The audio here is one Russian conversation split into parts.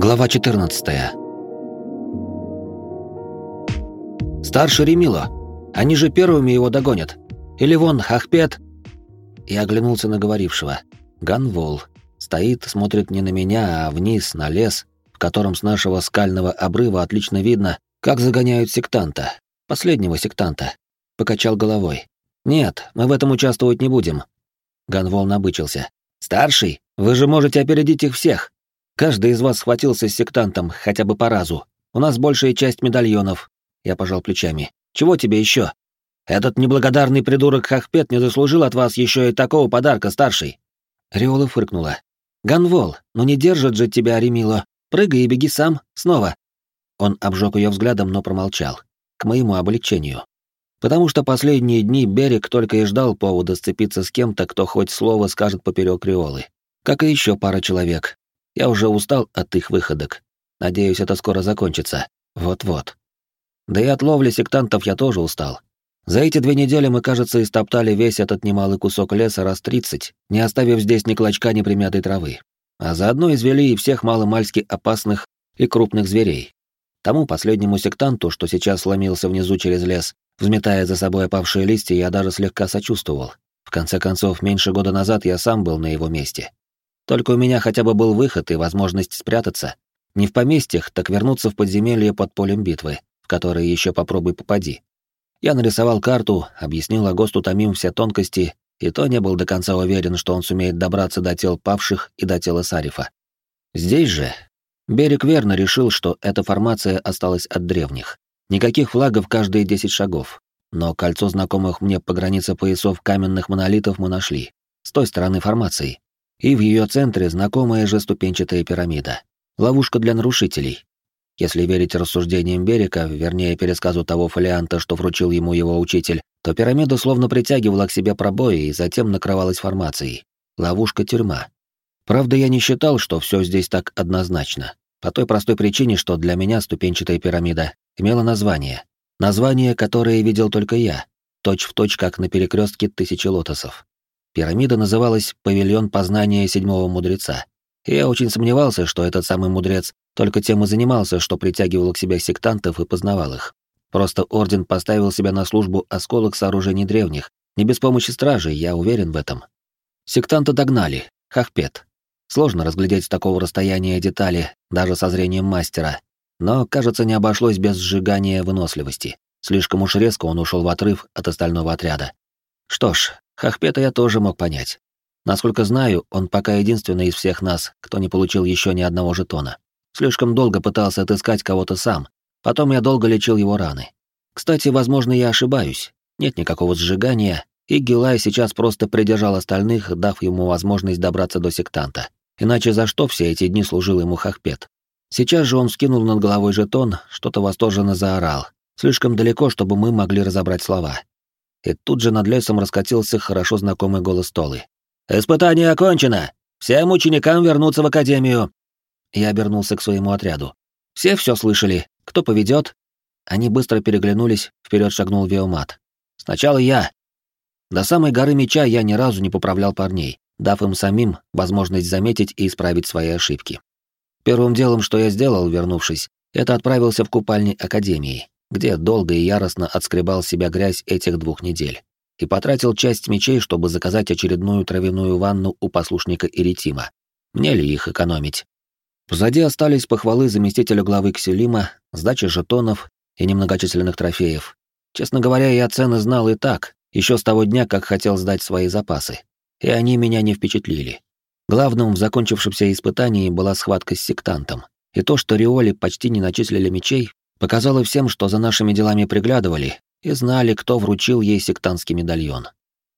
Глава 14. Старший Ремило. Они же первыми его догонят. Или вон Хахпет. Я оглянулся на говорившего. Ганвол. Стоит, смотрит не на меня, а вниз, на лес, в котором с нашего скального обрыва отлично видно, как загоняют сектанта. Последнего сектанта. Покачал головой. Нет, мы в этом участвовать не будем. Ганвол набычился. Старший, вы же можете опередить их всех. Каждый из вас схватился с сектантом хотя бы по разу. У нас большая часть медальонов. Я пожал плечами. Чего тебе еще? Этот неблагодарный придурок Хахпет не заслужил от вас еще и такого подарка, старший. Риола фыркнула. Ганвол, ну не держит же тебя Ремило. Прыгай и беги сам, снова. Он обжег ее взглядом, но промолчал. К моему облегчению. Потому что последние дни Берег только и ждал повода сцепиться с кем-то, кто хоть слово скажет поперек Риолы. Как и еще пара человек, я уже устал от их выходок. Надеюсь, это скоро закончится. Вот-вот. Да и от ловли сектантов я тоже устал. За эти две недели мы, кажется, истоптали весь этот немалый кусок леса раз тридцать, не оставив здесь ни клочка, ни примятой травы. А заодно извели и всех маломальски опасных и крупных зверей. Тому последнему сектанту, что сейчас сломился внизу через лес, взметая за собой опавшие листья, я даже слегка сочувствовал. В конце концов, меньше года назад я сам был на его месте. Только у меня хотя бы был выход и возможность спрятаться. Не в поместьях, так вернуться в подземелье под полем битвы, в которое еще попробуй попади. Я нарисовал карту, объяснил Агосту Томим все тонкости, и то не был до конца уверен, что он сумеет добраться до тел павших и до тела Сарифа. Здесь же Берег верно решил, что эта формация осталась от древних. Никаких флагов каждые десять шагов. Но кольцо знакомых мне по границе поясов каменных монолитов мы нашли. С той стороны формации и в ее центре знакомая же ступенчатая пирамида. Ловушка для нарушителей. Если верить рассуждениям Берика, вернее пересказу того фолианта, что вручил ему его учитель, то пирамида словно притягивала к себе пробои и затем накрывалась формацией. Ловушка-тюрьма. Правда, я не считал, что все здесь так однозначно. По той простой причине, что для меня ступенчатая пирамида имела название. Название, которое видел только я, точь в точь, как на перекрестке тысячи лотосов. Пирамида называлась «Павильон познания седьмого мудреца». И я очень сомневался, что этот самый мудрец только тем и занимался, что притягивал к себе сектантов и познавал их. Просто Орден поставил себя на службу осколок сооружений древних. Не без помощи стражей, я уверен в этом. Сектанта догнали. Хахпет. Сложно разглядеть с такого расстояния детали, даже со зрением мастера. Но, кажется, не обошлось без сжигания выносливости. Слишком уж резко он ушел в отрыв от остального отряда. Что ж, Хахпета я тоже мог понять. Насколько знаю, он пока единственный из всех нас, кто не получил еще ни одного жетона. Слишком долго пытался отыскать кого-то сам. Потом я долго лечил его раны. Кстати, возможно, я ошибаюсь. Нет никакого сжигания, и Гилай сейчас просто придержал остальных, дав ему возможность добраться до сектанта. Иначе за что все эти дни служил ему Хахпет? Сейчас же он скинул над головой жетон, что-то восторженно заорал. Слишком далеко, чтобы мы могли разобрать слова и тут же над лесом раскатился хорошо знакомый голос Толы. «Испытание окончено! Всем ученикам вернуться в академию!» Я обернулся к своему отряду. «Все все слышали. Кто поведет?» Они быстро переглянулись, вперед шагнул Виомат. «Сначала я!» До самой горы меча я ни разу не поправлял парней, дав им самим возможность заметить и исправить свои ошибки. Первым делом, что я сделал, вернувшись, это отправился в купальни Академии где долго и яростно отскребал себя грязь этих двух недель, и потратил часть мечей, чтобы заказать очередную травяную ванну у послушника Иритима. Мне ли их экономить? Позади остались похвалы заместителя главы Кселима, сдача жетонов и немногочисленных трофеев. Честно говоря, я цены знал и так, еще с того дня, как хотел сдать свои запасы. И они меня не впечатлили. Главным в закончившемся испытании была схватка с сектантом. И то, что Риоли почти не начислили мечей, Показала всем, что за нашими делами приглядывали и знали, кто вручил ей сектантский медальон.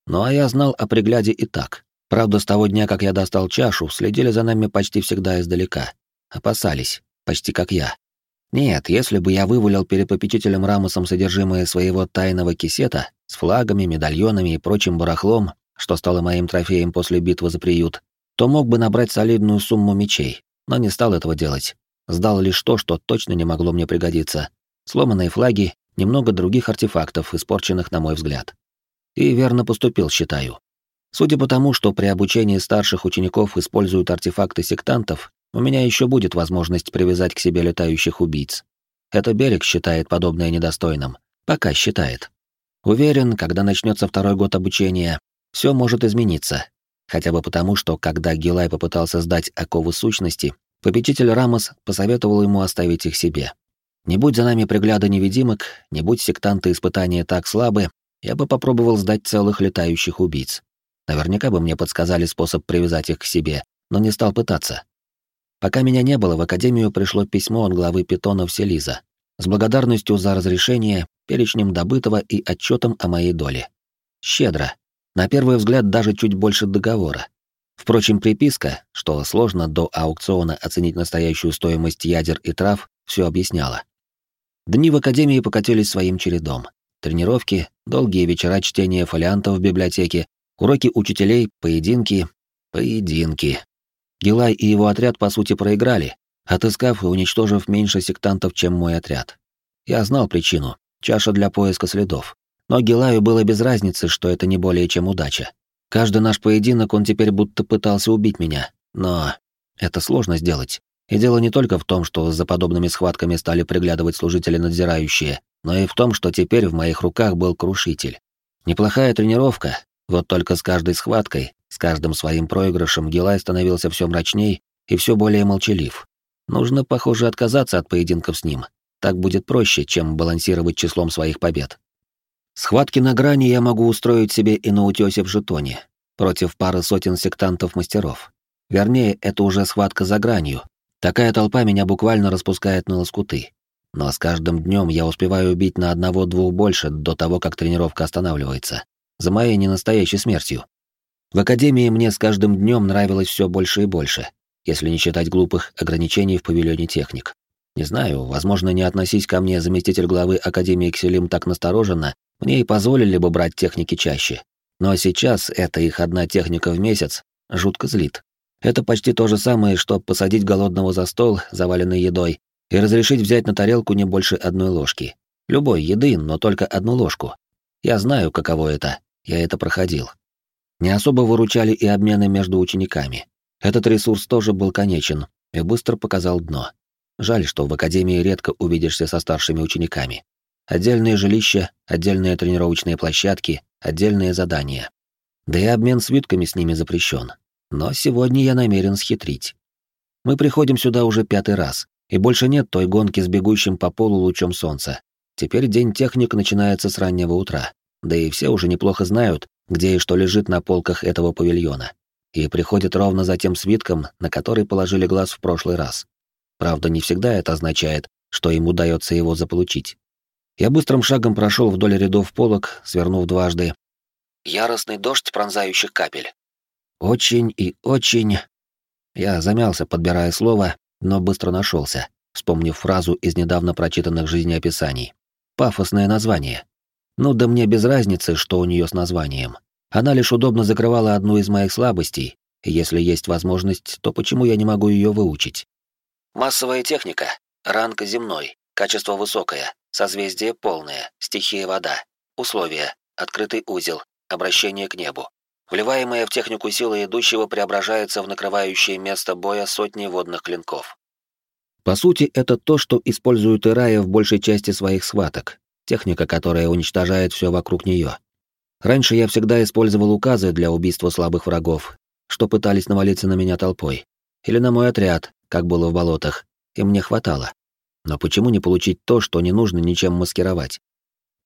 Ну а я знал о пригляде и так. Правда, с того дня, как я достал чашу, следили за нами почти всегда издалека. Опасались, почти как я. Нет, если бы я вывалил перед попечителем Рамосом содержимое своего тайного кисета с флагами, медальонами и прочим барахлом, что стало моим трофеем после битвы за приют, то мог бы набрать солидную сумму мечей, но не стал этого делать. Сдал лишь то, что точно не могло мне пригодиться. Сломанные флаги, немного других артефактов, испорченных на мой взгляд. И верно поступил, считаю. Судя по тому, что при обучении старших учеников используют артефакты сектантов, у меня еще будет возможность привязать к себе летающих убийц. Это Берег считает подобное недостойным. Пока считает. Уверен, когда начнется второй год обучения, все может измениться. Хотя бы потому, что когда Гилай попытался сдать оковы сущности, попечитель Рамос посоветовал ему оставить их себе. Не будь за нами пригляда невидимок, не будь сектанты испытания так слабы, я бы попробовал сдать целых летающих убийц. Наверняка бы мне подсказали способ привязать их к себе, но не стал пытаться. Пока меня не было, в Академию пришло письмо от главы питонов Селиза с благодарностью за разрешение, перечнем добытого и отчетом о моей доле. Щедро. На первый взгляд даже чуть больше договора. Впрочем, приписка, что сложно до аукциона оценить настоящую стоимость ядер и трав, все объясняла. Дни в Академии покатились своим чередом. Тренировки, долгие вечера чтения фолиантов в библиотеке, уроки учителей, поединки, поединки. Гилай и его отряд, по сути, проиграли, отыскав и уничтожив меньше сектантов, чем мой отряд. Я знал причину — чаша для поиска следов. Но Гилаю было без разницы, что это не более чем удача. Каждый наш поединок он теперь будто пытался убить меня, но это сложно сделать. И дело не только в том, что за подобными схватками стали приглядывать служители-надзирающие, но и в том, что теперь в моих руках был крушитель. Неплохая тренировка, вот только с каждой схваткой, с каждым своим проигрышем Гилай становился все мрачней и все более молчалив. Нужно, похоже, отказаться от поединков с ним. Так будет проще, чем балансировать числом своих побед. Схватки на грани я могу устроить себе и на утёсе в жетоне, против пары сотен сектантов-мастеров. Вернее, это уже схватка за гранью, Такая толпа меня буквально распускает на лоскуты. Но с каждым днем я успеваю убить на одного-двух больше до того, как тренировка останавливается. За моей ненастоящей смертью. В академии мне с каждым днем нравилось все больше и больше, если не считать глупых ограничений в павильоне техник. Не знаю, возможно, не относись ко мне заместитель главы Академии Кселим так настороженно, мне и позволили бы брать техники чаще. Но сейчас это их одна техника в месяц жутко злит. Это почти то же самое, что посадить голодного за стол, заваленный едой, и разрешить взять на тарелку не больше одной ложки. Любой еды, но только одну ложку. Я знаю, каково это. Я это проходил. Не особо выручали и обмены между учениками. Этот ресурс тоже был конечен и быстро показал дно. Жаль, что в академии редко увидишься со старшими учениками. Отдельные жилища, отдельные тренировочные площадки, отдельные задания. Да и обмен свитками с ними запрещен. Но сегодня я намерен схитрить. Мы приходим сюда уже пятый раз, и больше нет той гонки с бегущим по полу лучом солнца. Теперь день техник начинается с раннего утра. Да и все уже неплохо знают, где и что лежит на полках этого павильона. И приходят ровно за тем свитком, на который положили глаз в прошлый раз. Правда, не всегда это означает, что им удается его заполучить. Я быстрым шагом прошел вдоль рядов полок, свернув дважды. Яростный дождь пронзающих капель. Очень и очень... Я замялся, подбирая слово, но быстро нашелся, вспомнив фразу из недавно прочитанных жизнеописаний. Пафосное название. Ну да мне без разницы, что у нее с названием. Она лишь удобно закрывала одну из моих слабостей, и если есть возможность, то почему я не могу ее выучить? Массовая техника. Ранг земной. Качество высокое. Созвездие полное. Стихия вода. Условия. Открытый узел. Обращение к небу. Вливаемая в технику сила идущего преображается в накрывающее место боя сотни водных клинков. По сути, это то, что использует Ирая в большей части своих схваток, техника, которая уничтожает все вокруг нее. Раньше я всегда использовал указы для убийства слабых врагов, что пытались навалиться на меня толпой. Или на мой отряд, как было в болотах, и мне хватало. Но почему не получить то, что не нужно ничем маскировать?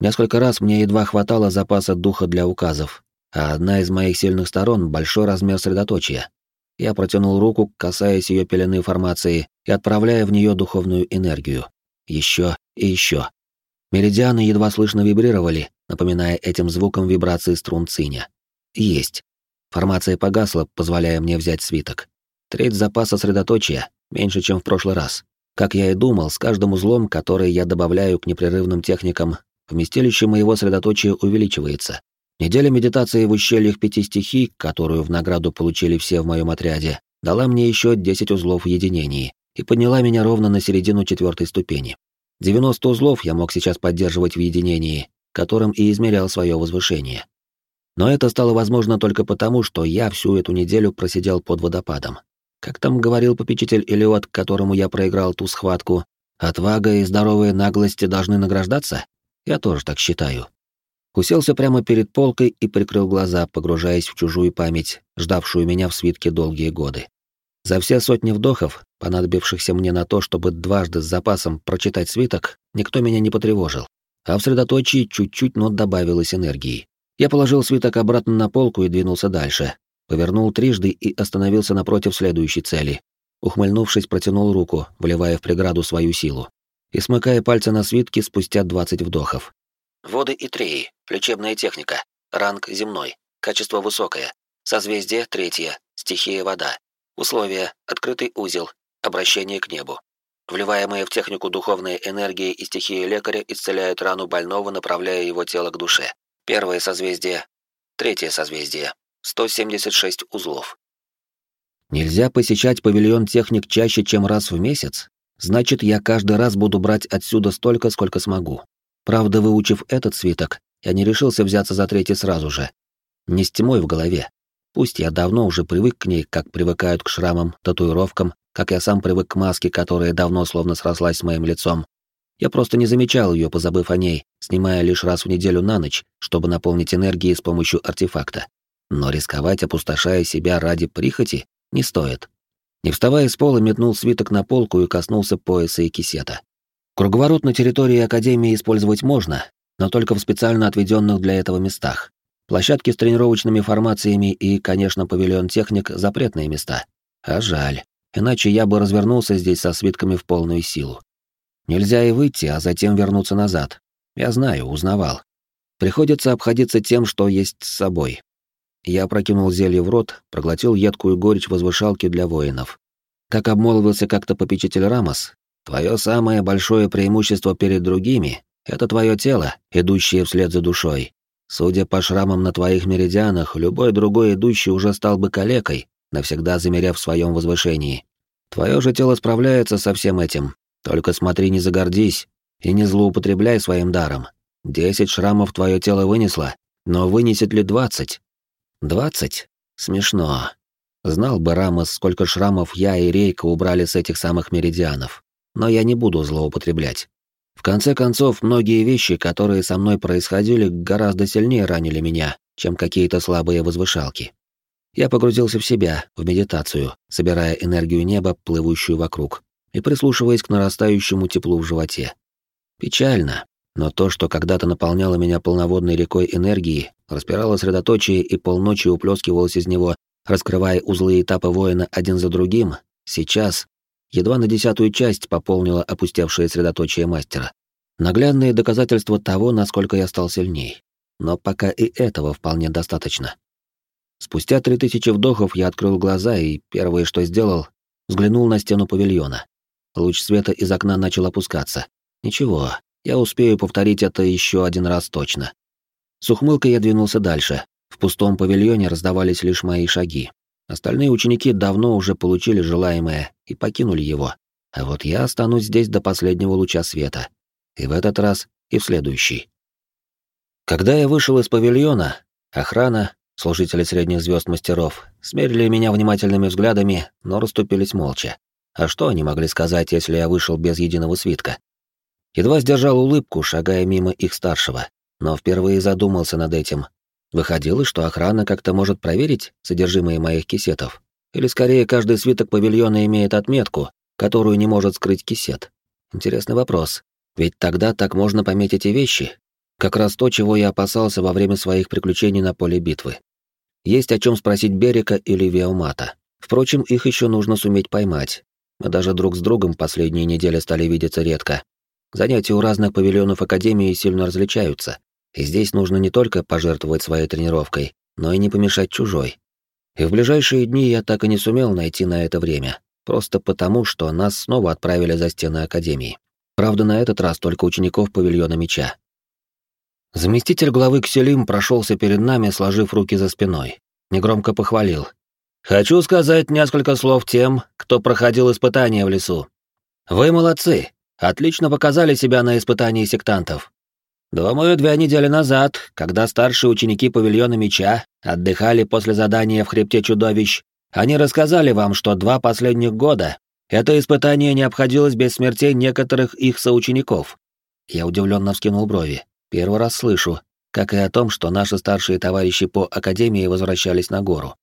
Несколько раз мне едва хватало запаса духа для указов, а одна из моих сильных сторон — большой размер средоточия. Я протянул руку, касаясь ее пелены формации и отправляя в нее духовную энергию. Еще и еще. Меридианы едва слышно вибрировали, напоминая этим звуком вибрации струн циня. Есть. Формация погасла, позволяя мне взять свиток. Треть запаса средоточия, меньше, чем в прошлый раз. Как я и думал, с каждым узлом, который я добавляю к непрерывным техникам, вместилище моего средоточия увеличивается. Неделя медитации в ущельях пяти стихий, которую в награду получили все в моем отряде, дала мне еще 10 узлов в единении и подняла меня ровно на середину четвертой ступени. 90 узлов я мог сейчас поддерживать в единении, которым и измерял свое возвышение. Но это стало возможно только потому, что я всю эту неделю просидел под водопадом. Как там говорил попечитель Элиот, которому я проиграл ту схватку, отвага и здоровые наглости должны награждаться? Я тоже так считаю. Уселся прямо перед полкой и прикрыл глаза, погружаясь в чужую память, ждавшую меня в свитке долгие годы. За все сотни вдохов, понадобившихся мне на то, чтобы дважды с запасом прочитать свиток, никто меня не потревожил. А в средоточии чуть-чуть, но добавилось энергии. Я положил свиток обратно на полку и двинулся дальше. Повернул трижды и остановился напротив следующей цели. Ухмыльнувшись, протянул руку, вливая в преграду свою силу. И смыкая пальцы на свитке спустя 20 вдохов. Воды и треи. Лечебная техника. Ранг земной. Качество высокое. Созвездие третье. Стихия вода. Условия. Открытый узел. Обращение к небу. Вливаемые в технику духовные энергии и стихии лекаря исцеляют рану больного, направляя его тело к душе. Первое созвездие. Третье созвездие. 176 узлов. Нельзя посещать павильон техник чаще, чем раз в месяц? Значит, я каждый раз буду брать отсюда столько, сколько смогу. Правда, выучив этот свиток, я не решился взяться за третий сразу же. Не с тьмой в голове. Пусть я давно уже привык к ней, как привыкают к шрамам, татуировкам, как я сам привык к маске, которая давно словно срослась с моим лицом, я просто не замечал ее, позабыв о ней, снимая лишь раз в неделю на ночь, чтобы наполнить энергией с помощью артефакта. Но рисковать, опустошая себя ради прихоти, не стоит. Не вставая с пола, метнул свиток на полку и коснулся пояса и кисета. Круговорот на территории Академии использовать можно, но только в специально отведенных для этого местах. Площадки с тренировочными формациями и, конечно, павильон техник — запретные места. А жаль, иначе я бы развернулся здесь со свитками в полную силу. Нельзя и выйти, а затем вернуться назад. Я знаю, узнавал. Приходится обходиться тем, что есть с собой. Я прокинул зелье в рот, проглотил едкую горечь возвышалки для воинов. Как обмолвился как-то попечитель Рамос, твое самое большое преимущество перед другими — это твое тело, идущее вслед за душой. Судя по шрамам на твоих меридианах, любой другой идущий уже стал бы калекой, навсегда замеряв в своем возвышении. Твое же тело справляется со всем этим, только смотри, не загордись и не злоупотребляй своим даром. Десять шрамов твое тело вынесло, но вынесет ли двадцать? Двадцать? Смешно. Знал бы Рамос, сколько шрамов я и Рейка убрали с этих самых меридианов. Но я не буду злоупотреблять. В конце концов, многие вещи, которые со мной происходили, гораздо сильнее ранили меня, чем какие-то слабые возвышалки. Я погрузился в себя, в медитацию, собирая энергию неба, плывущую вокруг и прислушиваясь к нарастающему теплу в животе. Печально, но то, что когда-то наполняло меня полноводной рекой энергии, распирало средоточие и полночи уплескивалось из него, раскрывая узлы этапа воина один за другим, сейчас едва на десятую часть пополнило опустевшее средоточие мастера. Наглядные доказательства того, насколько я стал сильней. Но пока и этого вполне достаточно. Спустя три тысячи вдохов я открыл глаза и первое, что сделал, взглянул на стену павильона. Луч света из окна начал опускаться. Ничего, я успею повторить это еще один раз точно. С ухмылкой я двинулся дальше. В пустом павильоне раздавались лишь мои шаги. Остальные ученики давно уже получили желаемое и покинули его. А вот я останусь здесь до последнего луча света. И в этот раз, и в следующий. Когда я вышел из павильона, охрана, служители средних звезд мастеров, смерили меня внимательными взглядами, но расступились молча. А что они могли сказать, если я вышел без единого свитка? Едва сдержал улыбку, шагая мимо их старшего, но впервые задумался над этим. Выходило, что охрана как-то может проверить содержимое моих кисетов. Или скорее каждый свиток павильона имеет отметку, которую не может скрыть кисет. Интересный вопрос. Ведь тогда так можно пометить и вещи. Как раз то, чего я опасался во время своих приключений на поле битвы. Есть о чем спросить Берика или Виомата. Впрочем, их еще нужно суметь поймать, мы даже друг с другом последние недели стали видеться редко. Занятия у разных павильонов Академии сильно различаются, и здесь нужно не только пожертвовать своей тренировкой, но и не помешать чужой. И в ближайшие дни я так и не сумел найти на это время, просто потому, что нас снова отправили за стены Академии. Правда, на этот раз только учеников павильона меча. Заместитель главы Кселим прошелся перед нами, сложив руки за спиной. Негромко похвалил. Хочу сказать несколько слов тем, кто проходил испытания в лесу. Вы молодцы, отлично показали себя на испытании сектантов. Думаю, две недели назад, когда старшие ученики павильона меча отдыхали после задания в хребте чудовищ, Они рассказали вам, что два последних года это испытание не обходилось без смертей некоторых их соучеников. Я удивленно вскинул брови. Первый раз слышу, как и о том, что наши старшие товарищи по академии возвращались на гору.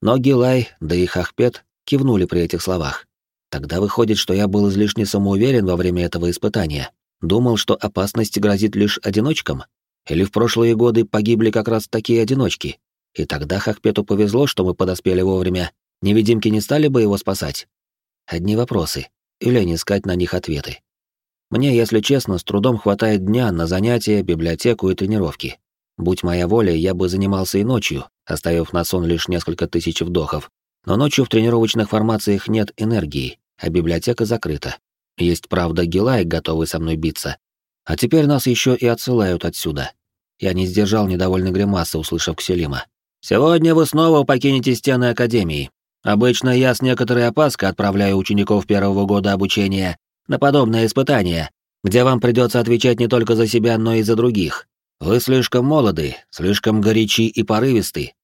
Но Гилай, да и Хахпет кивнули при этих словах. Тогда выходит, что я был излишне самоуверен во время этого испытания. Думал, что опасность грозит лишь одиночкам? Или в прошлые годы погибли как раз такие одиночки? И тогда Хахпету повезло, что мы подоспели вовремя. Невидимки не стали бы его спасать? Одни вопросы. И лень искать на них ответы. Мне, если честно, с трудом хватает дня на занятия, библиотеку и тренировки. Будь моя воля, я бы занимался и ночью, оставив на сон лишь несколько тысяч вдохов. Но ночью в тренировочных формациях нет энергии, а библиотека закрыта. Есть, правда, Гилай, готовый со мной биться. А теперь нас еще и отсылают отсюда. Я не сдержал недовольной гримасы, услышав Кселима. «Сегодня вы снова покинете стены Академии. Обычно я с некоторой опаской отправляю учеников первого года обучения на подобное испытание, где вам придется отвечать не только за себя, но и за других. Вы слишком молоды, слишком горячи и порывисты.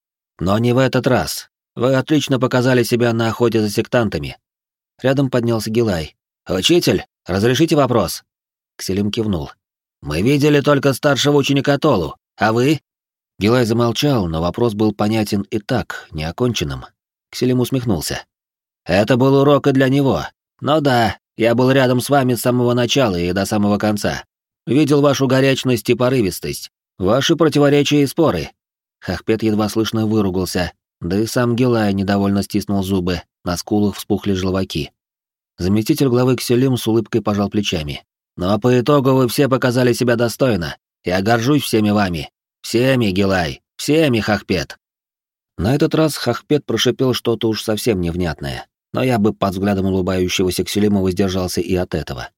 Но не в этот раз. Вы отлично показали себя на охоте за сектантами». Рядом поднялся Гилай, «Учитель, разрешите вопрос?» Кселим кивнул. «Мы видели только старшего ученика Толу, а вы?» Гилай замолчал, но вопрос был понятен и так, неоконченным. Кселим усмехнулся. «Это был урок и для него. Но да, я был рядом с вами с самого начала и до самого конца. Видел вашу горячность и порывистость, ваши противоречия и споры». Хахпет едва слышно выругался, да и сам Гилай недовольно стиснул зубы, на скулах вспухли желваки. Заместитель главы Кселим с улыбкой пожал плечами. «Но по итогу вы все показали себя достойно. Я горжусь всеми вами. Всеми, Гилай. Всеми, Хахпет». На этот раз Хахпет прошипел что-то уж совсем невнятное, но я бы под взглядом улыбающегося Кселима воздержался и от этого.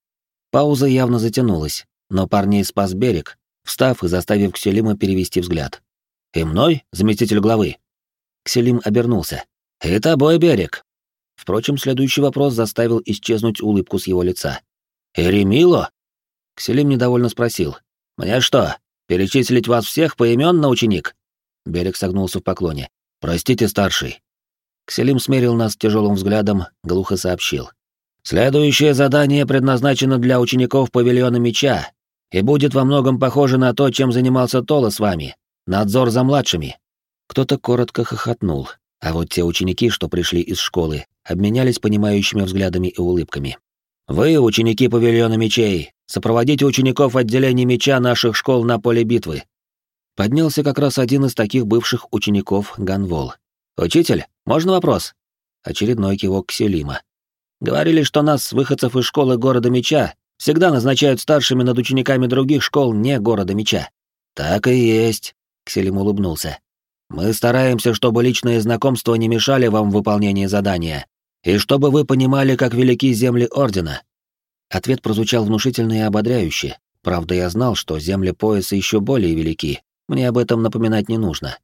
Пауза явно затянулась, но парней спас берег, встав и заставив Кселима перевести взгляд. «И мной, заместитель главы?» Кселим обернулся. «И тобой, берег. Впрочем, следующий вопрос заставил исчезнуть улыбку с его лица. «Эремило?» Кселим недовольно спросил. «Мне что, перечислить вас всех поименно, ученик?» Берег согнулся в поклоне. «Простите, старший». Кселим смерил нас тяжелым взглядом, глухо сообщил. «Следующее задание предназначено для учеников павильона меча и будет во многом похоже на то, чем занимался Тола с вами. Надзор за младшими». Кто-то коротко хохотнул, а вот те ученики, что пришли из школы, обменялись понимающими взглядами и улыбками. «Вы, ученики павильона мечей, сопроводите учеников отделения меча наших школ на поле битвы». Поднялся как раз один из таких бывших учеников Ганвол. «Учитель, можно вопрос?» Очередной кивок Селима. «Говорили, что нас, выходцев из школы города меча, всегда назначают старшими над учениками других школ не города меча». «Так и есть», — Кселим улыбнулся. «Мы стараемся, чтобы личные знакомства не мешали вам в выполнении задания, и чтобы вы понимали, как велики земли Ордена». Ответ прозвучал внушительно и ободряюще. Правда, я знал, что земли пояса еще более велики. Мне об этом напоминать не нужно.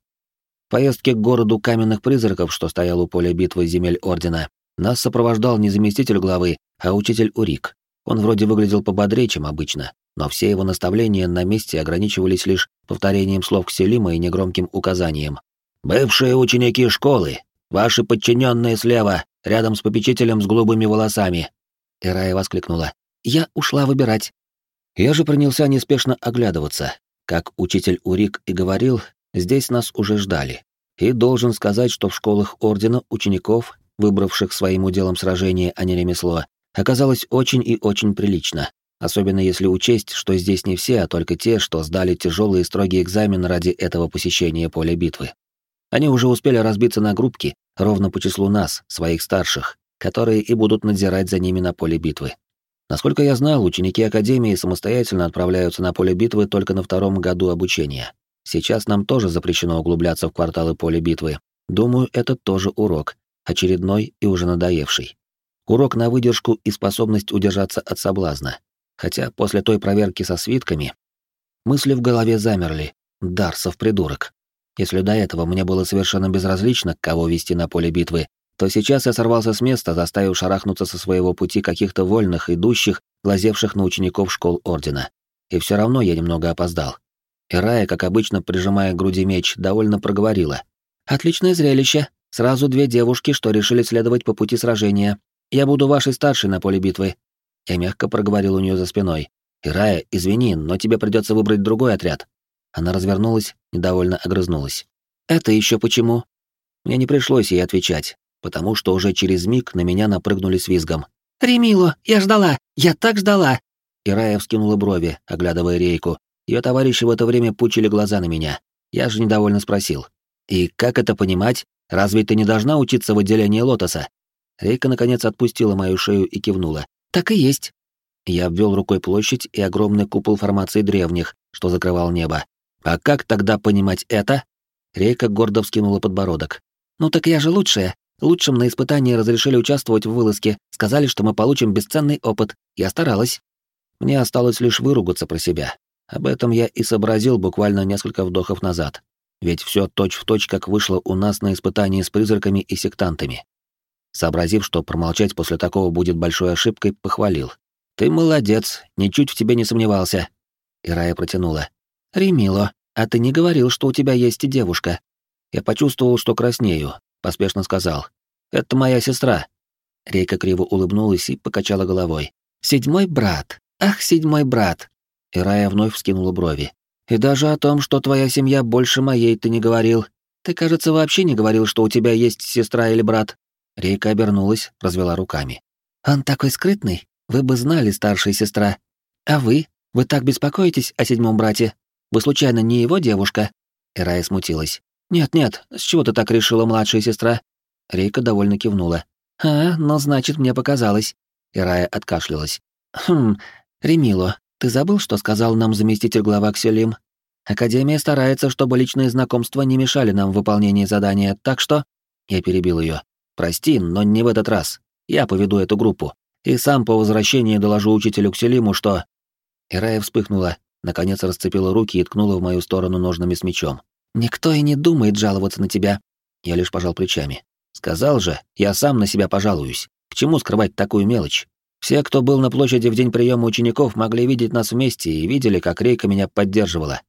В поездке к городу каменных призраков, что стоял у поля битвы земель Ордена, нас сопровождал не заместитель главы, а учитель Урик. Он вроде выглядел пободрее, чем обычно, но все его наставления на месте ограничивались лишь повторением слов Кселима и негромким указанием. «Бывшие ученики школы, ваши подчиненные слева, рядом с попечителем с голубыми волосами. Ирая воскликнула. Я ушла выбирать. Я же принялся неспешно оглядываться. Как учитель Урик и говорил, здесь нас уже ждали. И должен сказать, что в школах Ордена учеников, выбравших своим уделом сражение, а не ремесло, оказалось очень и очень прилично. Особенно если учесть, что здесь не все, а только те, что сдали тяжелый и строгий экзамен ради этого посещения поля битвы. Они уже успели разбиться на группки, ровно по числу нас, своих старших, которые и будут надзирать за ними на поле битвы. Насколько я знал, ученики Академии самостоятельно отправляются на поле битвы только на втором году обучения. Сейчас нам тоже запрещено углубляться в кварталы поля битвы. Думаю, это тоже урок, очередной и уже надоевший. Урок на выдержку и способность удержаться от соблазна. Хотя после той проверки со свитками мысли в голове замерли. Дарсов придурок. Если до этого мне было совершенно безразлично, кого вести на поле битвы, то сейчас я сорвался с места, заставив шарахнуться со своего пути каких-то вольных, идущих, глазевших на учеников школ Ордена. И все равно я немного опоздал. И Рая, как обычно, прижимая к груди меч, довольно проговорила. «Отличное зрелище. Сразу две девушки, что решили следовать по пути сражения. Я буду вашей старшей на поле битвы. Я мягко проговорил у нее за спиной. «Ирая, извини, но тебе придется выбрать другой отряд». Она развернулась, недовольно огрызнулась. «Это еще почему?» Мне не пришлось ей отвечать, потому что уже через миг на меня напрыгнули с визгом. «Ремило, я ждала! Я так ждала!» Ирая вскинула брови, оглядывая рейку. Ее товарищи в это время пучили глаза на меня. Я же недовольно спросил. «И как это понимать? Разве ты не должна учиться в отделении лотоса?» Рейка, наконец, отпустила мою шею и кивнула. «Так и есть». Я обвел рукой площадь и огромный купол формации древних, что закрывал небо. «А как тогда понимать это?» Рейка гордо вскинула подбородок. «Ну так я же лучшая. Лучшим на испытании разрешили участвовать в вылазке. Сказали, что мы получим бесценный опыт. Я старалась». Мне осталось лишь выругаться про себя. Об этом я и сообразил буквально несколько вдохов назад. Ведь все точь-в-точь, как вышло у нас на испытании с призраками и сектантами. Сообразив, что промолчать после такого будет большой ошибкой, похвалил. «Ты молодец, ничуть в тебе не сомневался». Ирая протянула. «Ремило, а ты не говорил, что у тебя есть девушка?» Я почувствовал, что краснею, поспешно сказал. «Это моя сестра». Рейка криво улыбнулась и покачала головой. «Седьмой брат. Ах, седьмой брат. И Рая вновь вскинула брови. «И даже о том, что твоя семья больше моей, ты не говорил. Ты, кажется, вообще не говорил, что у тебя есть сестра или брат». Рейка обернулась, развела руками. «Он такой скрытный. Вы бы знали, старшая сестра. А вы? Вы так беспокоитесь о седьмом брате? Вы случайно не его девушка?» Ирая смутилась. «Нет-нет, с чего ты так решила, младшая сестра?» Рейка довольно кивнула. «А, ну, значит, мне показалось». Ирая откашлялась. «Хм, Ремило, ты забыл, что сказал нам заместитель глава Кселим? Академия старается, чтобы личные знакомства не мешали нам в выполнении задания, так что...» Я перебил ее. «Прости, но не в этот раз. Я поведу эту группу. И сам по возвращении доложу учителю Кселиму, что...» Ирая вспыхнула, наконец расцепила руки и ткнула в мою сторону ножными с мечом. «Никто и не думает жаловаться на тебя». Я лишь пожал плечами. «Сказал же, я сам на себя пожалуюсь. К чему скрывать такую мелочь? Все, кто был на площади в день приема учеников, могли видеть нас вместе и видели, как Рейка меня поддерживала.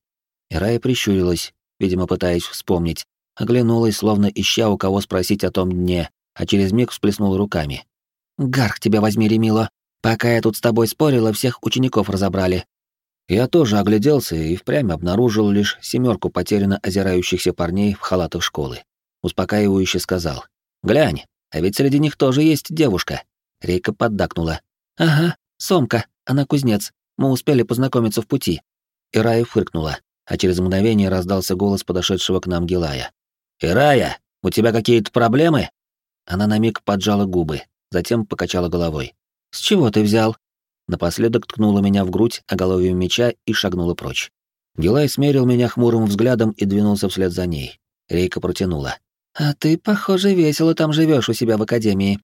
И Рая прищурилась, видимо, пытаясь вспомнить, оглянулась, словно ища у кого спросить о том дне, а через миг всплеснула руками. «Гарх тебя возьми, Ремило! Пока я тут с тобой спорила, всех учеников разобрали». Я тоже огляделся и впрямь обнаружил лишь семерку потерянно озирающихся парней в халатах школы. Успокаивающе сказал. «Глянь, а ведь среди них тоже есть девушка». Рейка поддакнула. «Ага, Сомка, она кузнец. Мы успели познакомиться в пути». Ирая фыркнула, а через мгновение раздался голос подошедшего к нам Гилая. «Ирая, у тебя какие-то проблемы?» Она на миг поджала губы, затем покачала головой. «С чего ты взял?» Напоследок ткнула меня в грудь оголовьем меча и шагнула прочь. Гилай смерил меня хмурым взглядом и двинулся вслед за ней. Рейка протянула. «А ты, похоже, весело там живешь у себя в академии.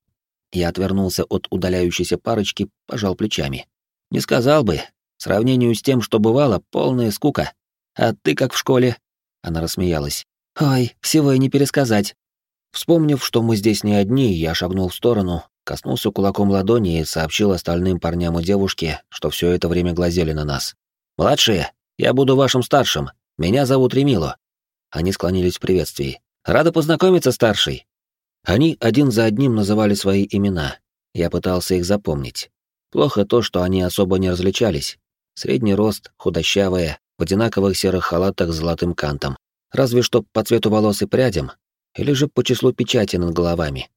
Я отвернулся от удаляющейся парочки, пожал плечами. Не сказал бы. В сравнению с тем, что бывало, полная скука. А ты как в школе? Она рассмеялась. Ой, всего и не пересказать. Вспомнив, что мы здесь не одни, я шагнул в сторону, коснулся кулаком ладони и сообщил остальным парням и девушке, что все это время глазели на нас. «Младшие, я буду вашим старшим. Меня зовут Ремило». Они склонились в приветствии. «Рада познакомиться, старший. Они один за одним называли свои имена. Я пытался их запомнить. Плохо то, что они особо не различались. Средний рост, худощавые, в одинаковых серых халатах с золотым кантом. Разве что по цвету волос и прядям, или же по числу печати над головами.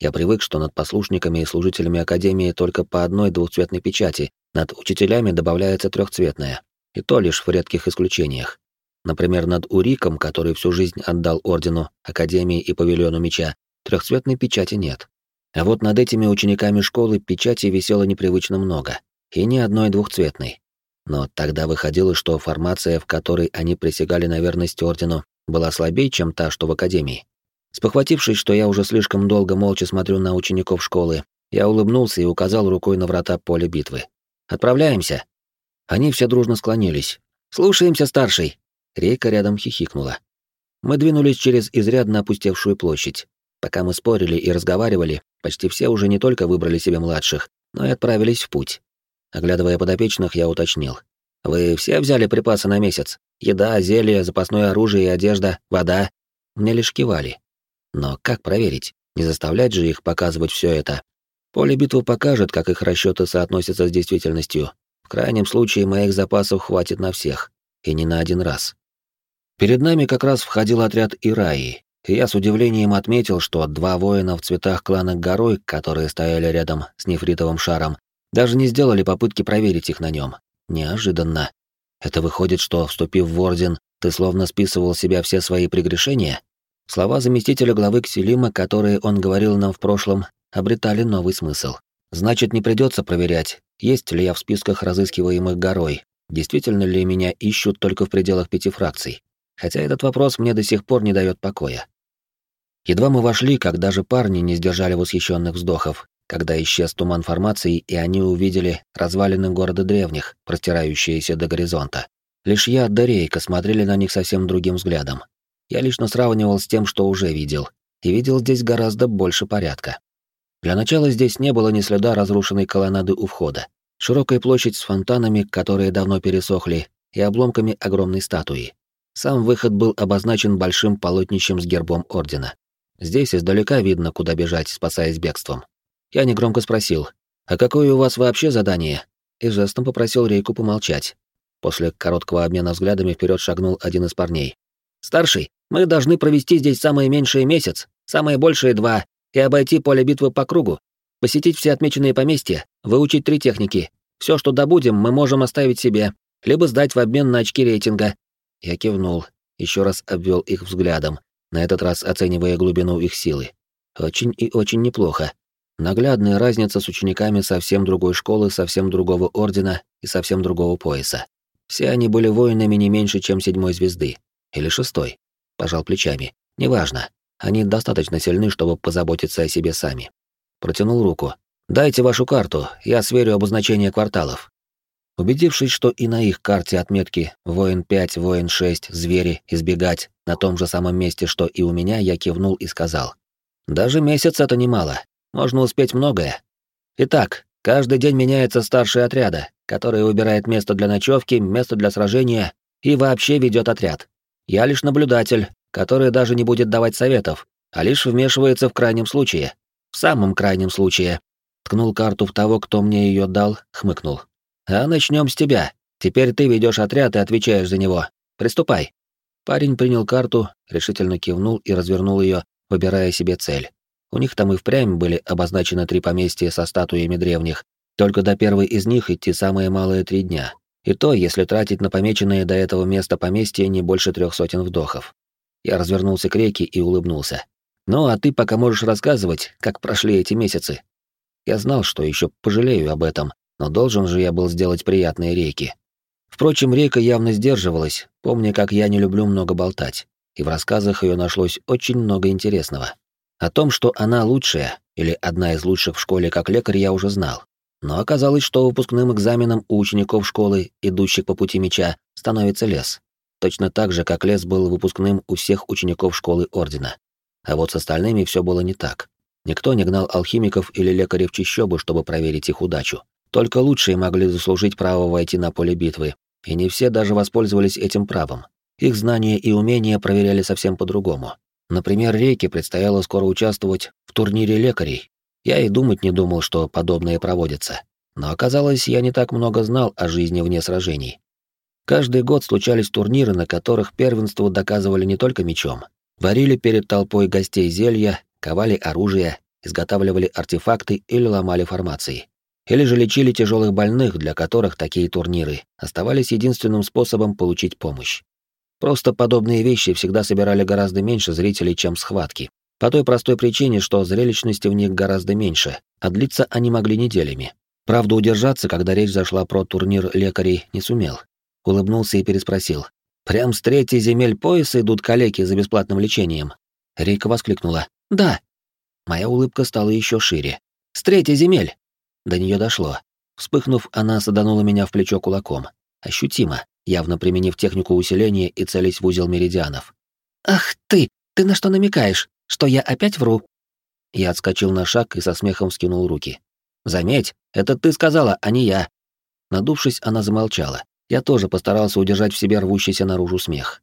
Я привык, что над послушниками и служителями Академии только по одной двухцветной печати, над учителями добавляется трехцветная, и то лишь в редких исключениях. Например, над Уриком, который всю жизнь отдал Ордену, Академии и Павильону Меча, трехцветной печати нет. А вот над этими учениками школы печати висело непривычно много, и ни одной двухцветной. Но тогда выходило, что формация, в которой они присягали на верность ордену, была слабее, чем та, что в академии. Спохватившись, что я уже слишком долго молча смотрю на учеников школы, я улыбнулся и указал рукой на врата поля битвы. «Отправляемся!» Они все дружно склонились. «Слушаемся, старший!» Рейка рядом хихикнула. Мы двинулись через изрядно опустевшую площадь. Пока мы спорили и разговаривали, почти все уже не только выбрали себе младших, но и отправились в путь. Оглядывая подопечных, я уточнил. «Вы все взяли припасы на месяц? Еда, зелье, запасное оружие и одежда, вода?» Мне лишь кивали. Но как проверить? Не заставлять же их показывать все это. Поле битвы покажет, как их расчеты соотносятся с действительностью. В крайнем случае моих запасов хватит на всех. И не на один раз. Перед нами как раз входил отряд Ираи, и я с удивлением отметил, что два воина в цветах клана Горой, которые стояли рядом с нефритовым шаром, даже не сделали попытки проверить их на нем. Неожиданно. Это выходит, что, вступив в Орден, ты словно списывал себя все свои прегрешения? Слова заместителя главы Кселима, которые он говорил нам в прошлом, обретали новый смысл. Значит, не придется проверять, есть ли я в списках разыскиваемых горой, действительно ли меня ищут только в пределах пяти фракций. Хотя этот вопрос мне до сих пор не дает покоя. Едва мы вошли, как даже парни не сдержали восхищенных вздохов, когда исчез туман формации, и они увидели развалины города древних, простирающиеся до горизонта. Лишь я да Рейка смотрели на них совсем другим взглядом. Я лично сравнивал с тем, что уже видел, и видел здесь гораздо больше порядка. Для начала здесь не было ни следа разрушенной колоннады у входа. Широкая площадь с фонтанами, которые давно пересохли, и обломками огромной статуи. Сам выход был обозначен большим полотнищем с гербом ордена. Здесь издалека видно, куда бежать, спасаясь бегством. Я негромко спросил, «А какое у вас вообще задание?» И жестом попросил Рейку помолчать. После короткого обмена взглядами вперед шагнул один из парней. «Старший, мы должны провести здесь самое меньшее месяц, самое большее два, и обойти поле битвы по кругу, посетить все отмеченные поместья, выучить три техники. Все, что добудем, мы можем оставить себе, либо сдать в обмен на очки рейтинга». Я кивнул, еще раз обвел их взглядом, на этот раз оценивая глубину их силы. Очень и очень неплохо. Наглядная разница с учениками совсем другой школы, совсем другого ордена и совсем другого пояса. Все они были воинами не меньше, чем седьмой звезды. Или шестой. Пожал плечами. Неважно. Они достаточно сильны, чтобы позаботиться о себе сами. Протянул руку. «Дайте вашу карту, я сверю обозначение кварталов». Убедившись, что и на их карте отметки «Воин 5», «Воин 6», «Звери», «Избегать» на том же самом месте, что и у меня, я кивнул и сказал. «Даже месяц — это немало. Можно успеть многое. Итак, каждый день меняется старший отряда, который выбирает место для ночевки, место для сражения и вообще ведет отряд. Я лишь наблюдатель, который даже не будет давать советов, а лишь вмешивается в крайнем случае. В самом крайнем случае. Ткнул карту в того, кто мне ее дал, хмыкнул. А начнем с тебя. Теперь ты ведешь отряд и отвечаешь за него. Приступай. Парень принял карту, решительно кивнул и развернул ее, выбирая себе цель. У них там и впрямь были обозначены три поместья со статуями древних, только до первой из них идти самые малые три дня. И то, если тратить на помеченные до этого места поместья не больше трех сотен вдохов. Я развернулся к реке и улыбнулся. «Ну, а ты пока можешь рассказывать, как прошли эти месяцы». Я знал, что еще пожалею об этом, но должен же я был сделать приятные реки. Впрочем, река явно сдерживалась, помня, как я не люблю много болтать, и в рассказах ее нашлось очень много интересного. О том, что она лучшая, или одна из лучших в школе как лекарь, я уже знал. Но оказалось, что выпускным экзаменом у учеников школы, идущих по пути меча, становится лес. Точно так же, как лес был выпускным у всех учеников школы Ордена. А вот с остальными все было не так. Никто не гнал алхимиков или лекарей в чищобы, чтобы проверить их удачу. Только лучшие могли заслужить право войти на поле битвы, и не все даже воспользовались этим правом. Их знания и умения проверяли совсем по-другому. Например, Рейке предстояло скоро участвовать в турнире лекарей, я и думать не думал, что подобное проводится. Но оказалось, я не так много знал о жизни вне сражений. Каждый год случались турниры, на которых первенство доказывали не только мечом. Варили перед толпой гостей зелья, ковали оружие, изготавливали артефакты или ломали формации. Или же лечили тяжелых больных, для которых такие турниры оставались единственным способом получить помощь. Просто подобные вещи всегда собирали гораздо меньше зрителей, чем схватки. По той простой причине, что зрелищности в них гораздо меньше, а длиться они могли неделями. Правда, удержаться, когда речь зашла про турнир лекарей, не сумел. Улыбнулся и переспросил. «Прям с третьей земель пояса идут калеки за бесплатным лечением?» Рика воскликнула. «Да». Моя улыбка стала еще шире. «С третьей земель!» До нее дошло. Вспыхнув, она саданула меня в плечо кулаком. Ощутимо, явно применив технику усиления и целясь в узел меридианов. «Ах ты! Ты на что намекаешь?» что я опять вру. Я отскочил на шаг и со смехом скинул руки. Заметь, это ты сказала, а не я. Надувшись, она замолчала. Я тоже постарался удержать в себе рвущийся наружу смех.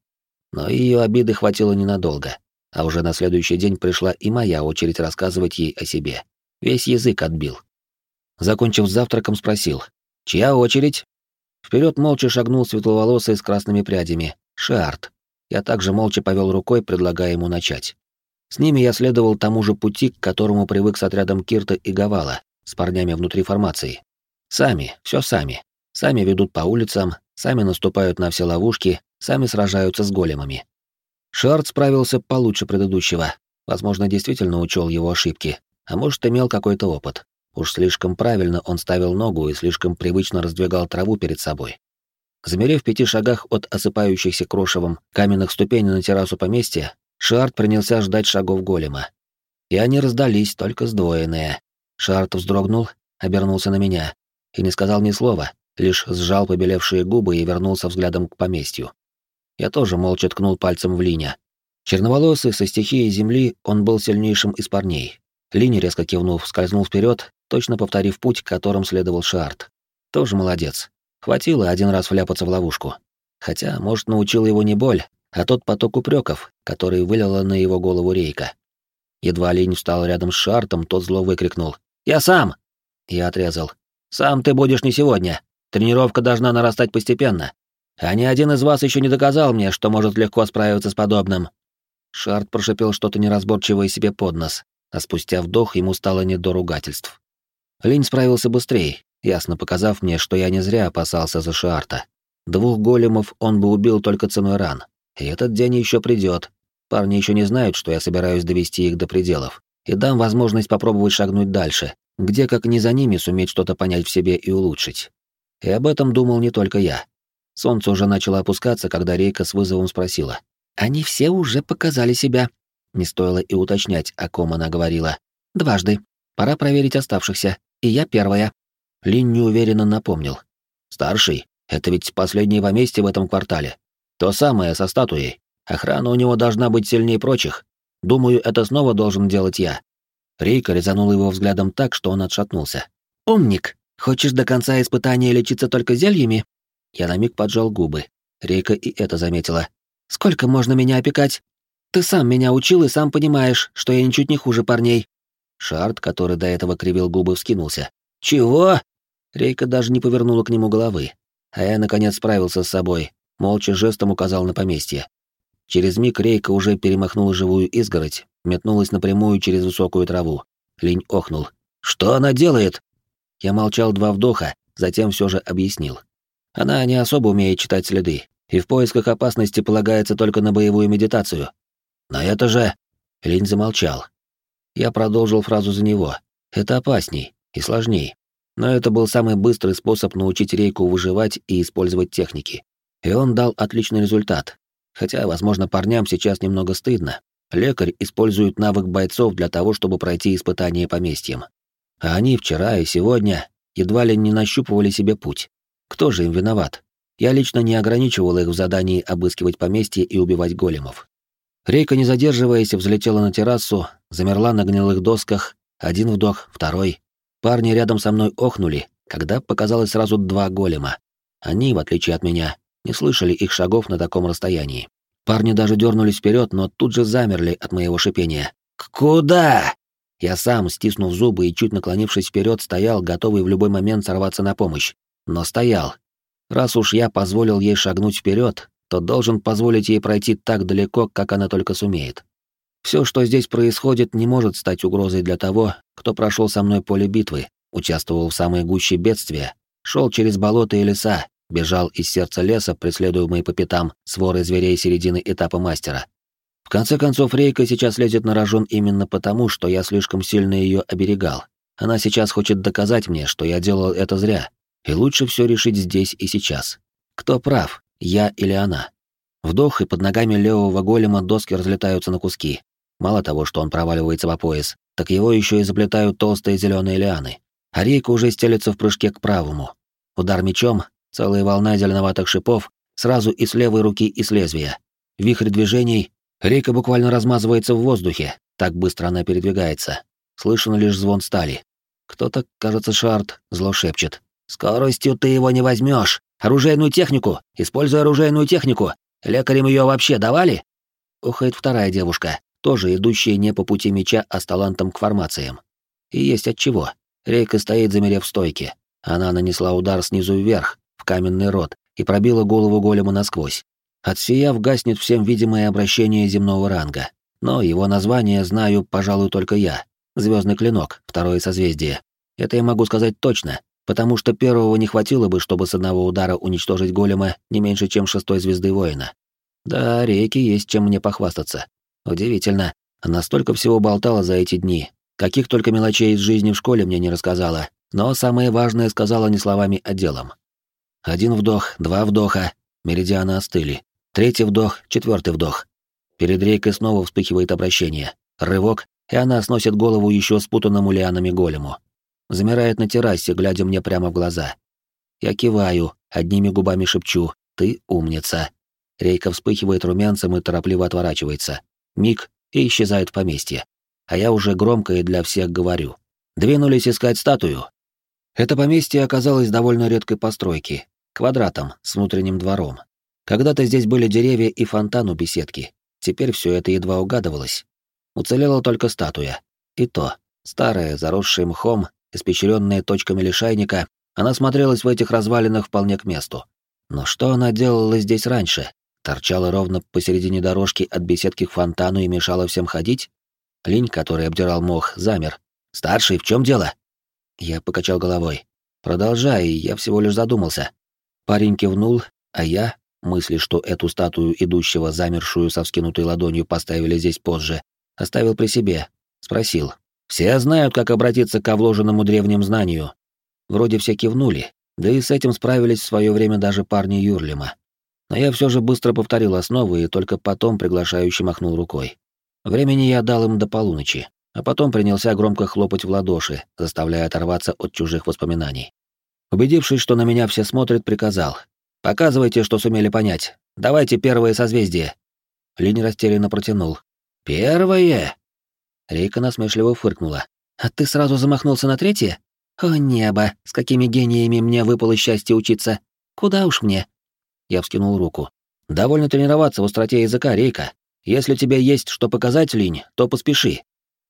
Но ее обиды хватило ненадолго. а уже на следующий день пришла и моя очередь рассказывать ей о себе. Весь язык отбил. Закончив завтраком, спросил. «Чья очередь?» Вперед молча шагнул светловолосый с красными прядями. Шиарт. Я также молча повел рукой, предлагая ему начать. С ними я следовал тому же пути, к которому привык с отрядом Кирта и Гавала, с парнями внутри формации. Сами, все сами. Сами ведут по улицам, сами наступают на все ловушки, сами сражаются с големами. Шарт справился получше предыдущего. Возможно, действительно учел его ошибки, а может, имел какой-то опыт. Уж слишком правильно он ставил ногу и слишком привычно раздвигал траву перед собой. Замерев в пяти шагах от осыпающихся крошевом каменных ступеней на террасу поместья, Шарт принялся ждать шагов голема. И они раздались, только сдвоенные. Шарт вздрогнул, обернулся на меня и не сказал ни слова, лишь сжал побелевшие губы и вернулся взглядом к поместью. Я тоже молча ткнул пальцем в Линя. Черноволосый, со стихией земли, он был сильнейшим из парней. Линь, резко кивнув, скользнул вперед, точно повторив путь, которым следовал Шарт. Тоже молодец. Хватило один раз вляпаться в ловушку. Хотя, может, научил его не боль, а тот поток упреков, который вылила на его голову рейка. Едва Линь встал рядом с Шартом, тот зло выкрикнул. «Я сам!» Я отрезал. «Сам ты будешь не сегодня. Тренировка должна нарастать постепенно. А ни один из вас еще не доказал мне, что может легко справиться с подобным». Шарт прошипел что-то неразборчивое себе под нос, а спустя вдох ему стало не до ругательств. Линь справился быстрее, ясно показав мне, что я не зря опасался за Шарта. Двух големов он бы убил только ценой ран. И этот день еще придет. Парни еще не знают, что я собираюсь довести их до пределов. И дам возможность попробовать шагнуть дальше, где как не за ними суметь что-то понять в себе и улучшить. И об этом думал не только я. Солнце уже начало опускаться, когда Рейка с вызовом спросила. «Они все уже показали себя». Не стоило и уточнять, о ком она говорила. «Дважды. Пора проверить оставшихся. И я первая». Лин неуверенно напомнил. «Старший, это ведь последнее поместье в этом квартале. То самое, со статуей. Охрана у него должна быть сильнее прочих. Думаю, это снова должен делать я». Рейка резанула его взглядом так, что он отшатнулся. «Умник!» Хочешь до конца испытания лечиться только зельями? Я на миг поджал губы. Рейка и это заметила. Сколько можно меня опекать? Ты сам меня учил и сам понимаешь, что я ничуть не хуже парней. Шарт, который до этого кривил губы, вскинулся. Чего? Рейка даже не повернула к нему головы. А я, наконец, справился с собой, молча жестом указал на поместье. Через миг Рейка уже перемахнула живую изгородь, метнулась напрямую через высокую траву. Линь охнул. «Что она делает?» Я молчал два вдоха, затем все же объяснил. Она не особо умеет читать следы, и в поисках опасности полагается только на боевую медитацию. Но это же... Линь замолчал. Я продолжил фразу за него. Это опасней и сложней. Но это был самый быстрый способ научить Рейку выживать и использовать техники. И он дал отличный результат. Хотя, возможно, парням сейчас немного стыдно. Лекарь использует навык бойцов для того, чтобы пройти испытание поместьем. А они вчера и сегодня едва ли не нащупывали себе путь. Кто же им виноват? Я лично не ограничивал их в задании обыскивать поместье и убивать големов. Рейка, не задерживаясь, взлетела на террасу, замерла на гнилых досках, один вдох, второй. Парни рядом со мной охнули, когда показалось сразу два голема. Они, в отличие от меня, не слышали их шагов на таком расстоянии. Парни даже дернулись вперед, но тут же замерли от моего шипения. «Куда?» Я сам, стиснув зубы и чуть наклонившись вперед, стоял, готовый в любой момент сорваться на помощь. Но стоял. Раз уж я позволил ей шагнуть вперед, то должен позволить ей пройти так далеко, как она только сумеет. Все, что здесь происходит, не может стать угрозой для того, кто прошел со мной поле битвы, участвовал в самой гуще бедствия, шел через болота и леса, бежал из сердца леса, преследуемый по пятам сворой зверей середины этапа мастера. В конце концов, Рейка сейчас лезет на рожон именно потому, что я слишком сильно ее оберегал. Она сейчас хочет доказать мне, что я делал это зря, и лучше все решить здесь и сейчас. Кто прав, я или она? Вдох, и под ногами левого голема доски разлетаются на куски. Мало того, что он проваливается по пояс, так его еще и заплетают толстые зеленые лианы. А рейка уже стелется в прыжке к правому. Удар мечом, целая волна зеленоватых шипов, сразу и с левой руки, и с лезвия. Вихрь движений, Рейка буквально размазывается в воздухе, так быстро она передвигается. Слышен лишь звон стали. Кто-то, кажется, Шарт, зло шепчет. «Скоростью ты его не возьмешь. Оружейную технику! Используй оружейную технику! Лекарям ее вообще давали?» Ухает вторая девушка. тоже идущие не по пути меча, а с талантом к формациям. И есть от чего. Рейка стоит, замерев в стойке. Она нанесла удар снизу вверх, в каменный рот, и пробила голову голема насквозь. Отсияв гаснет всем видимое обращение земного ранга. Но его название знаю, пожалуй, только я. Звездный клинок, второе созвездие. Это я могу сказать точно, потому что первого не хватило бы, чтобы с одного удара уничтожить голема не меньше, чем шестой звезды воина. Да, реки есть чем мне похвастаться. Удивительно, она столько всего болтала за эти дни, каких только мелочей из жизни в школе мне не рассказала, но самое важное сказала не словами, а делом. Один вдох, два вдоха, меридианы остыли. Третий вдох, четвертый вдох. Перед рейкой снова вспыхивает обращение. Рывок, и она сносит голову еще спутанному лианами голему. Замирает на террасе, глядя мне прямо в глаза. Я киваю, одними губами шепчу «Ты умница». Рейка вспыхивает румянцем и торопливо отворачивается. Миг и исчезает в поместье. А я уже громко и для всех говорю. Двинулись искать статую. Это поместье оказалось довольно редкой постройки, квадратом с внутренним двором. Когда-то здесь были деревья и фонтан у беседки. Теперь все это едва угадывалось. Уцелела только статуя. И то, старая, заросшая мхом, испечренная точками лишайника, она смотрелась в этих развалинах вполне к месту. Но что она делала здесь раньше? Торчала ровно посередине дорожки от беседки к фонтану и мешала всем ходить? Линь, который обдирал мох, замер. «Старший, в чем дело?» Я покачал головой. «Продолжай, я всего лишь задумался». Парень кивнул, а я, мысли, что эту статую идущего, замершую со вскинутой ладонью, поставили здесь позже, оставил при себе. Спросил. «Все знают, как обратиться к вложенному древним знанию». Вроде все кивнули, да и с этим справились в свое время даже парни Юрлима. Но я все же быстро повторил основы и только потом приглашающе махнул рукой. Времени я дал им до полуночи, а потом принялся громко хлопать в ладоши, заставляя оторваться от чужих воспоминаний. Убедившись, что на меня все смотрят, приказал. «Показывайте, что сумели понять. Давайте первое созвездие». Линь растерянно протянул. «Первое?» Рейка насмешливо фыркнула. «А ты сразу замахнулся на третье? О, небо, с какими гениями мне выпало счастье учиться. Куда уж мне?» Я вскинул руку. «Довольно тренироваться в остроте языка, Рейка. Если тебе есть что показать, Линь, то поспеши».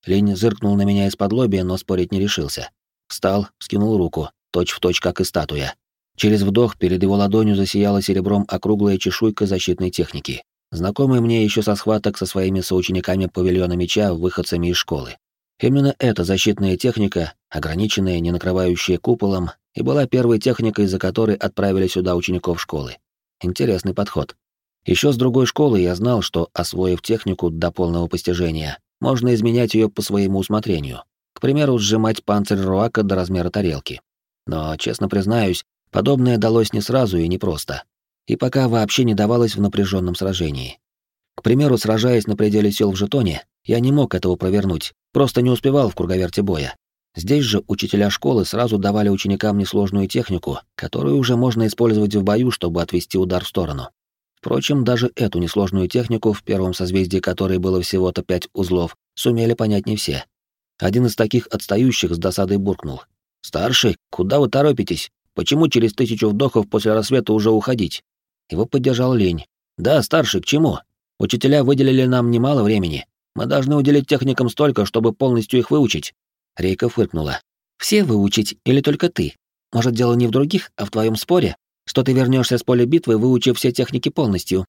Линь зыркнул на меня из-под лобья, но спорить не решился. Встал, вскинул руку, точь в точь, как и статуя. Через вдох перед его ладонью засияла серебром округлая чешуйка защитной техники знакомый мне еще со схваток со своими соучениками павильона меча, выходцами из школы. Именно эта защитная техника, ограниченная, не накрывающая куполом, и была первой техникой, за которой отправили сюда учеников школы. Интересный подход. Еще с другой школы я знал, что, освоив технику до полного постижения, можно изменять ее по своему усмотрению. К примеру, сжимать панцирь Руака до размера тарелки. Но, честно признаюсь, подобное далось не сразу и не просто и пока вообще не давалось в напряженном сражении. К примеру, сражаясь на пределе сил в жетоне, я не мог этого провернуть, просто не успевал в круговерте боя. Здесь же учителя школы сразу давали ученикам несложную технику, которую уже можно использовать в бою, чтобы отвести удар в сторону. Впрочем, даже эту несложную технику, в первом созвездии которой было всего-то пять узлов, сумели понять не все. Один из таких отстающих с досадой буркнул. «Старший, куда вы торопитесь? Почему через тысячу вдохов после рассвета уже уходить?» Его поддержал Лень. «Да, старший, к чему? Учителя выделили нам немало времени. Мы должны уделить техникам столько, чтобы полностью их выучить». Рейка фыркнула. «Все выучить или только ты? Может, дело не в других, а в твоем споре? Что ты вернешься с поля битвы, выучив все техники полностью?»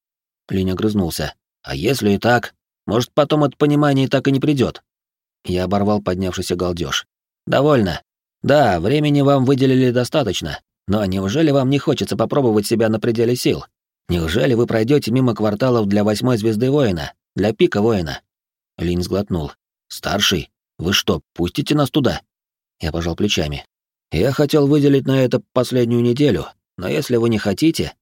Лень огрызнулся. «А если и так? Может, потом от понимания так и не придет?» Я оборвал поднявшийся галдеж. «Довольно. Да, времени вам выделили достаточно, но неужели вам не хочется попробовать себя на пределе сил? Неужели вы пройдете мимо кварталов для восьмой звезды воина, для пика воина? Линь сглотнул. Старший, вы что, пустите нас туда? Я пожал плечами. Я хотел выделить на это последнюю неделю, но если вы не хотите...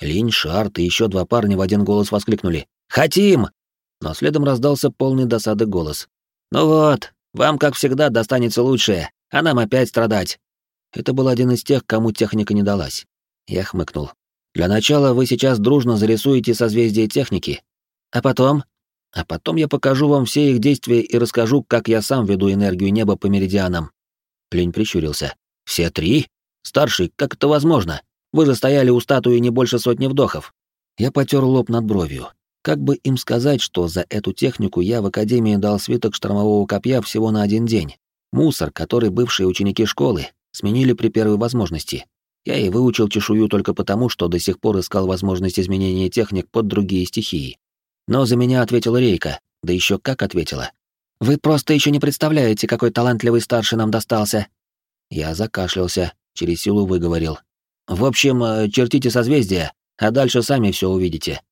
Линь, Шарт и еще два парня в один голос воскликнули. «Хотим!» Но следом раздался полный досады голос. «Ну вот, вам, как всегда, достанется лучшее, а нам опять страдать. Это был один из тех, кому техника не далась. Я хмыкнул. Для начала вы сейчас дружно зарисуете созвездие техники. А потом? А потом я покажу вам все их действия и расскажу, как я сам веду энергию неба по меридианам. Плень прищурился. Все три? Старший, как это возможно? Вы же стояли у статуи не больше сотни вдохов. Я потер лоб над бровью. Как бы им сказать, что за эту технику я в Академии дал свиток штормового копья всего на один день? Мусор, который бывшие ученики школы сменили при первой возможности. Я и выучил чешую только потому, что до сих пор искал возможность изменения техник под другие стихии. Но за меня ответила Рейка, да еще как ответила. «Вы просто еще не представляете, какой талантливый старший нам достался!» Я закашлялся, через силу выговорил. «В общем, э, чертите созвездия, а дальше сами все увидите».